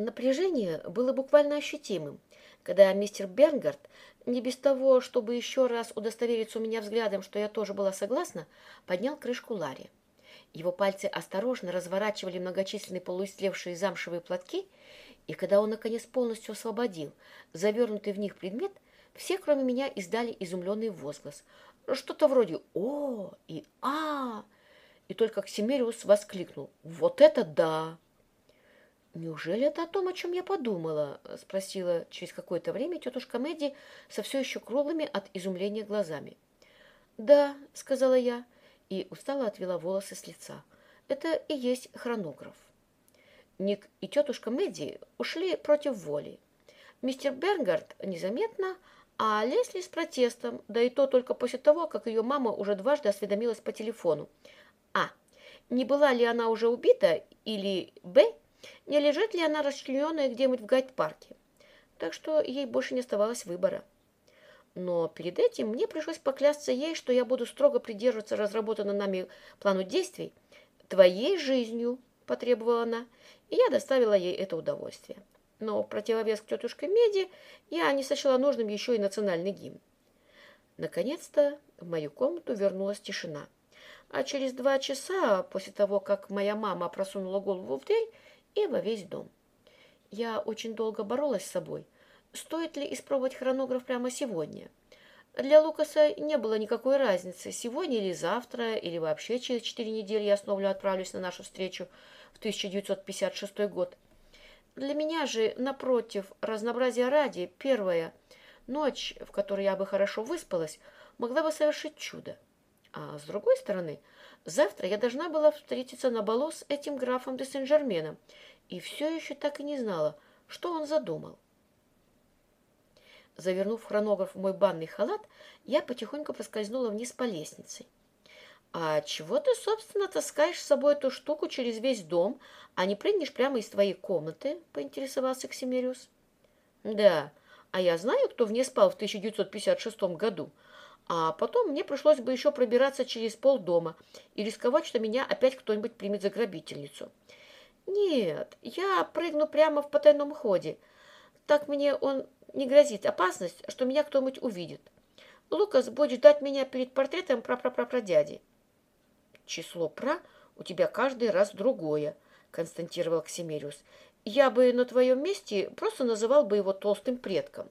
Напряжение было буквально ощутимым, когда мистер Бернгард, не без того, чтобы еще раз удостовериться у меня взглядом, что я тоже была согласна, поднял крышку Ларри. Его пальцы осторожно разворачивали многочисленные полуистлевшие замшевые платки, и когда он, наконец, полностью освободил завернутый в них предмет, все, кроме меня, издали изумленный возглас. Что-то вроде «О!» и «А!» И только Ксимериус воскликнул «Вот это да!» «Неужели это о том, о чем я подумала?» — спросила через какое-то время тетушка Мэдди со все еще круглыми от изумления глазами. «Да», — сказала я, и устало отвела волосы с лица. «Это и есть хронограф». Ник и тетушка Мэдди ушли против воли. Мистер Бернгард незаметно, а Лесли с протестом, да и то только после того, как ее мама уже дважды осведомилась по телефону. А. Не была ли она уже убита? Или Б не лежит ли она расчлененная где-нибудь в гайд-парке. Так что ей больше не оставалось выбора. Но перед этим мне пришлось поклясться ей, что я буду строго придерживаться разработанного нами плану действий. «Твоей жизнью», — потребовала она, и я доставила ей это удовольствие. Но в противовес к тетушке Меди я не сочла нужным еще и национальный гимн. Наконец-то в мою комнату вернулась тишина. А через два часа после того, как моя мама просунула голову в дверь, и во весь дом. Я очень долго боролась с собой. Стоит ли испробовать хронограф прямо сегодня? Для Лукаса не было никакой разницы, сегодня или завтра, или вообще через четыре недели я снова отправлюсь на нашу встречу в 1956 год. Для меня же, напротив, разнообразия ради, первая ночь, в которой я бы хорошо выспалась, могла бы совершить чудо. А с другой стороны, завтра я должна была встретиться на балу с этим графом де Сен-Жерменом, и все еще так и не знала, что он задумал. Завернув хронограф в мой банный халат, я потихоньку проскользнула вниз по лестнице. «А чего ты, собственно, таскаешь с собой эту штуку через весь дом, а не прыгнешь прямо из твоей комнаты?» — поинтересовался Ксимериус. «Да, а я знаю, кто в ней спал в 1956 году», а потом мне пришлось бы еще пробираться через полдома и рисковать, что меня опять кто-нибудь примет за грабительницу. Нет, я прыгну прямо в потайном ходе. Так мне он не грозит опасность, что меня кто-нибудь увидит. Лукас будет ждать меня перед портретом прапрапрапрадяди. Число «пра» у тебя каждый раз другое, констатировал Ксимериус. Я бы на твоем месте просто называл бы его толстым предком.